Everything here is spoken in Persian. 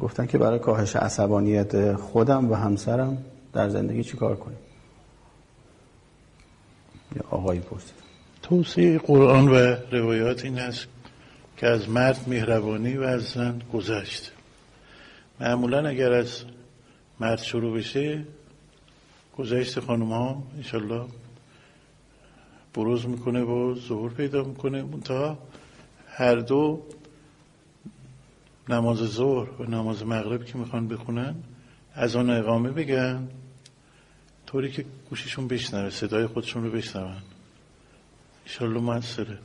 گفتن که برای کاهش عصبانیت خودم و همسرم در زندگی چی کار کنیم؟ یا آقایی پرسید. توصیه قرآن و روایات این است که از مرد مهربانی و از زن گذشت. معمولا اگر از مرد شروع بشه گذشت خانم ها انشالله بروز می‌کنه و ظهور پیدا می‌کنه. منتها هر دو نماز ظهر و نماز مغرب که می‌خوان بخونن از آن اقامه بگن. طوری که گوششون بشنوه صدای خودشون رو بشنون. ایشالله موثره.